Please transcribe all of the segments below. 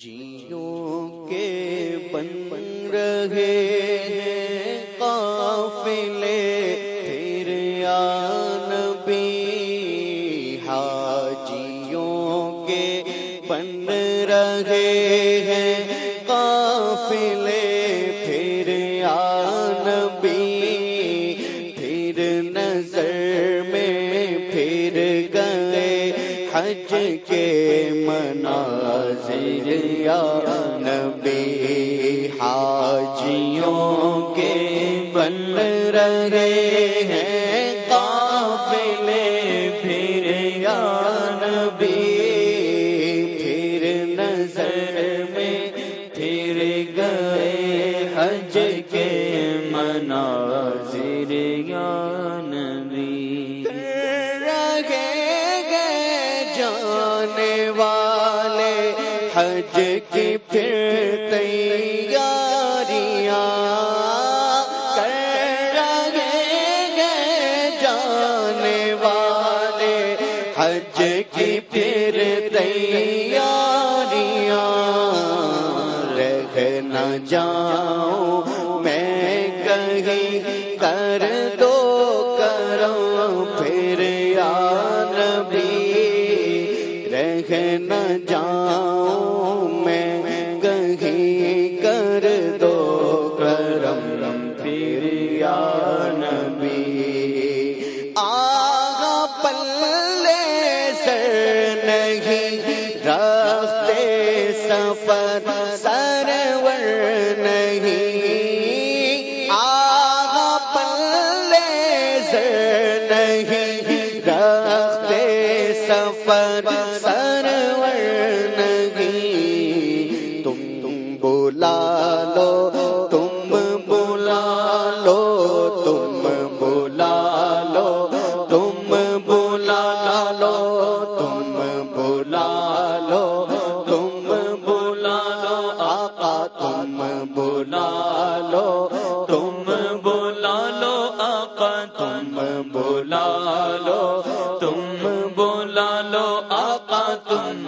جیوں کے بن رہے ہیں قافلے، پھر یا نبی حاجیوں کے بن رہے ہیں قافلے، پھر یا نبی پھر نظر میں پھر گئے حج کے مناظر یا نبی حاجیوں کے بن رہے ہیں، قافلے پھر یا نبی، پھر نظر میں پھر گئے حج کے مناظر۔ حج کی پھر تیاریاں، رہ نہ جاؤں، میں کہیں کر دو کرم پھر یا نبی، رہ نہ جاؤں، میں کہیں کر دو کرم پھر یا آقا تم بولا لو تم بولا لو آقا تم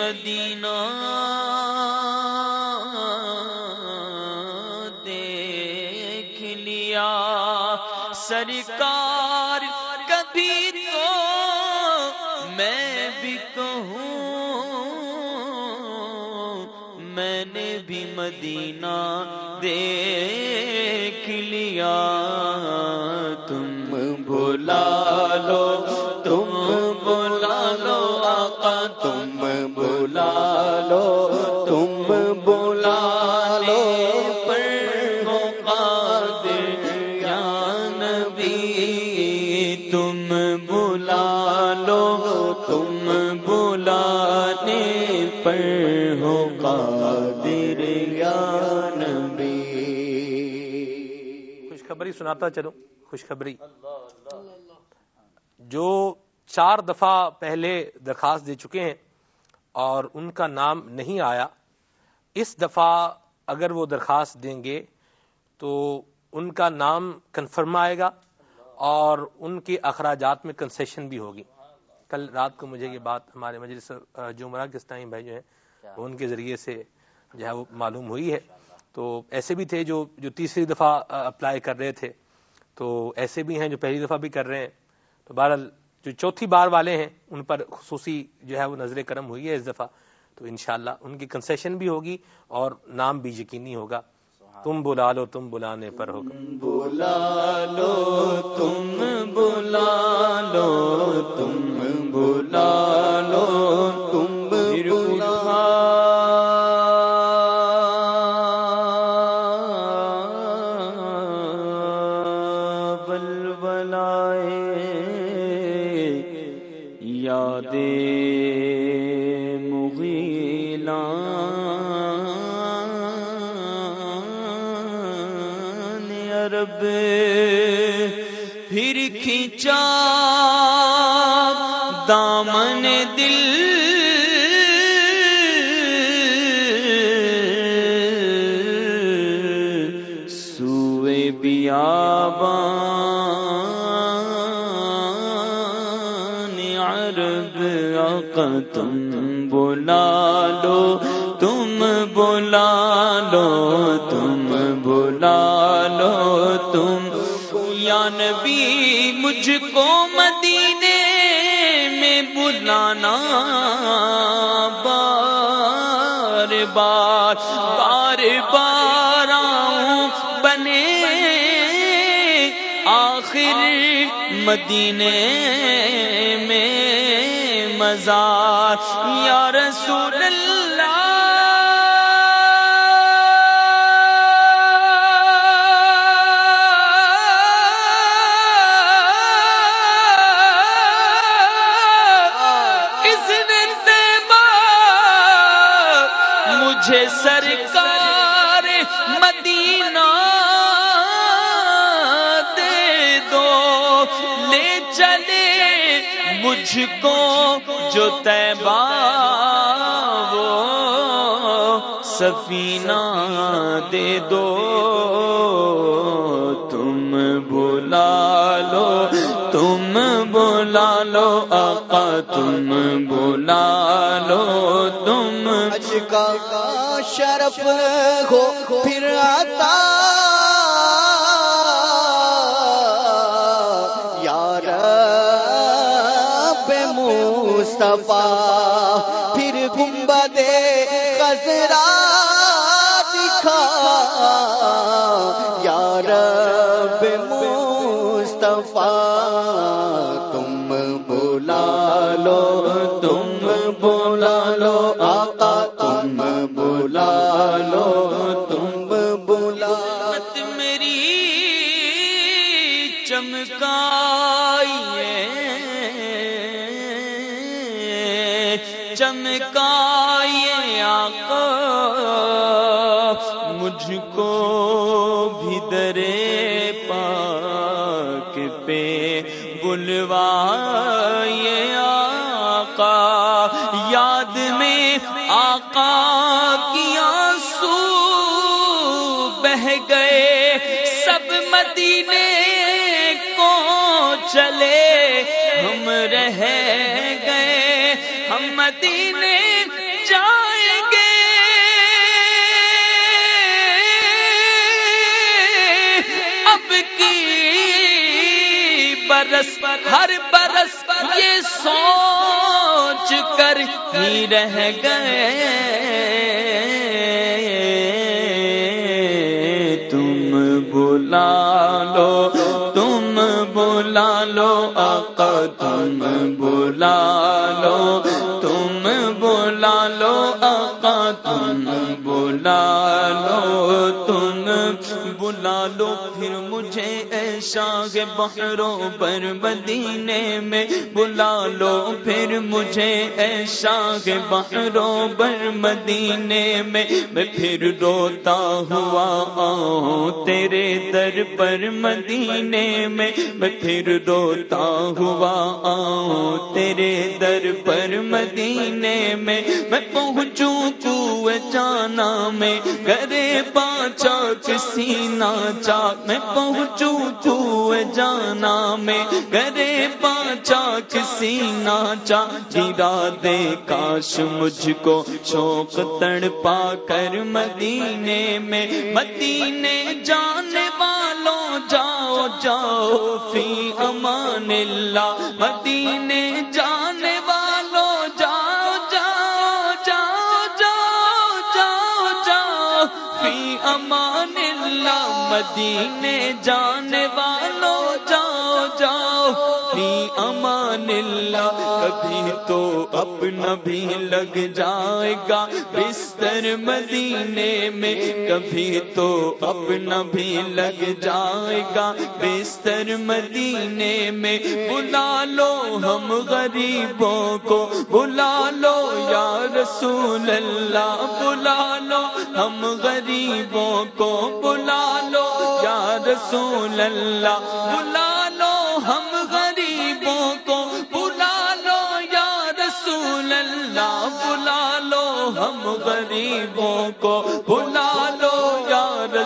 مدینہ دیکھ لیا۔ سرکار کبھی تو میں بھی کہوں، میں نے بھی مدینہ دیکھ لیا۔ تم بلا لو۔ لو، تم بلا لو پر ہو قادر یا نبی، تم بلا لو، تم بلانے پر ہو قادر یا نبی۔ خوشخبری سناتا چلو، خوشخبری۔ جو چار دفعہ پہلے درخواست دے چکے ہیں اور ان کا نام نہیں آیا، اس دفعہ اگر وہ درخواست دیں گے تو ان کا نام کنفرم آئے گا اور ان کے اخراجات میں کنسیشن بھی ہوگی۔ کل رات کو مجھے یہ بات ہمارے مجلس جمعرہ کس ٹائم بھائی جو ہیں ان کے ذریعے سے جو ہے وہ معلوم ہوئی ہے۔ تو ایسے بھی تھے جو جو تیسری دفعہ اپلائی کر رہے تھے، تو ایسے بھی ہیں جو پہلی دفعہ بھی کر رہے ہیں۔ تو بہرحال جو چوتھی بار والے ہیں ان پر خصوصی جو ہے وہ نظر کرم ہوئی ہے اس دفعہ تو انشاءاللہ ان کی کنسیشن بھی ہوگی اور نام بھی یقینی ہوگا۔ تم بلا لو تم بلانے پر ہوگا بلا لو تم بلا لو تم بلا لو تم یاد مغیلا عرب پھر کھینچا دامن دل۔ سوئے بیابان تم بلا لو، تم بلا لو، تم بلا لو، تم یا نبی مجھ کو مدینے میں بلانا بار بار بار بار آؤں بنے۔ آخر مدینے میں مزار یا رسول اللہ۔ مجھے سر مجھ کو جو تیبا وہ سفینہ دے دو، تم بلا لو، تم بلا لو، آقا تم بلا لو، تم کا شرف ہو، پھر آتا بلا لو تم بلا لو آقا تم بلا لو تم بلا مت میری چمکائیے چمکائیے آقا۔ مجھ کو بھی درے پاک پہ بلوائیے مدینے کو چلے، ہم رہ گئے، ہم مدینے جائیں گے۔ اب کی برس، ہر برس یہ سوچ کر ہی رہ گئے۔ بلا لو تم بلا لو آقا تم بلا لو تم بلا لو آقا تم بلا لو تم بلا لو، پھر مجھے ایسا کے بحروں پر مدینے میں بلا لو، پھر مجھے ایسا کے بحروں پر مدینے میں میں پھر روتا ہوا آؤں تیرے در پر مدینے میں میں پھر روتا ہوا آؤں تیرے در پر مدینے میں میں پہنچوں کوئے جانا میں کرے پانچا کسی ناچا میں پہنچوں کوئے جانا، میں کرے پانچا کسی ناچا گرا دے کاش مجھ کو شوق تڑ پا کر مدینے میں۔ مدینے جانے والوں جاؤ جاؤ فی امان اللہ۔ مدینے جانے مدینے جانے والوں فی امان اللہ، کبھی تو اپنا بھی لگ جائے گا۔ بستر مدینے میں کبھی تو اپنا بھی لگ جائے گا۔ بستر مدینے میں بلا لو ہم غریبوں کو، بلا لو یا رسول اللہ، بلا لو ہم غریبوں کو، بلا لو یا رسول اللہ، بلا غریبوں کو بلا لو۔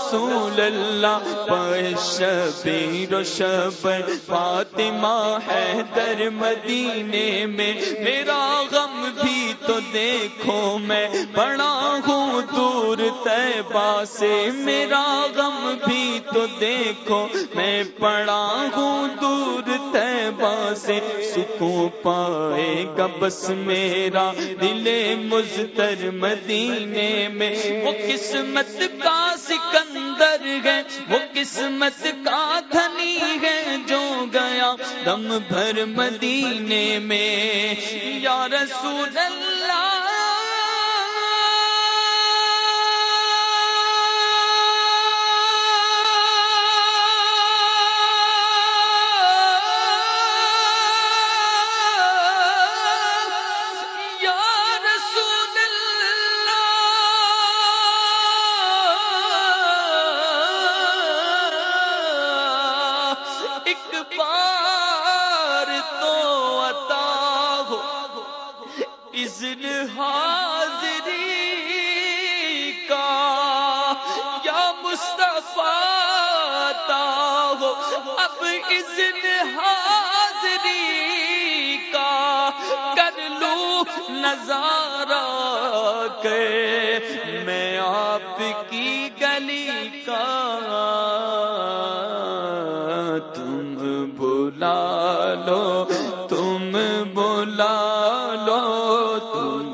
رسول اللہ شبیر و شب فاطمہ ہے در مدینے میں۔ میرا غم بھی تو دیکھو، میں بڑا ہوں دور طیبہ سے۔ میرا غم بھی تو دیکھو، میں پڑا ہوں دور طیبہ سے۔ سکون پائے گا بس میرا دل مزتر مدینے میں۔ وہ قسمت کا سکندر ہے، وہ قسمت کا دھنی ہے جو گیا دم بھر مدینے میں۔ یا رسول اللہ مصطفیٰ ہو۔ اب اذن حاضری کا کر لوں نظارہ کے میں آپ کی گلی کا تم بلا لو، تم بلا لو، تم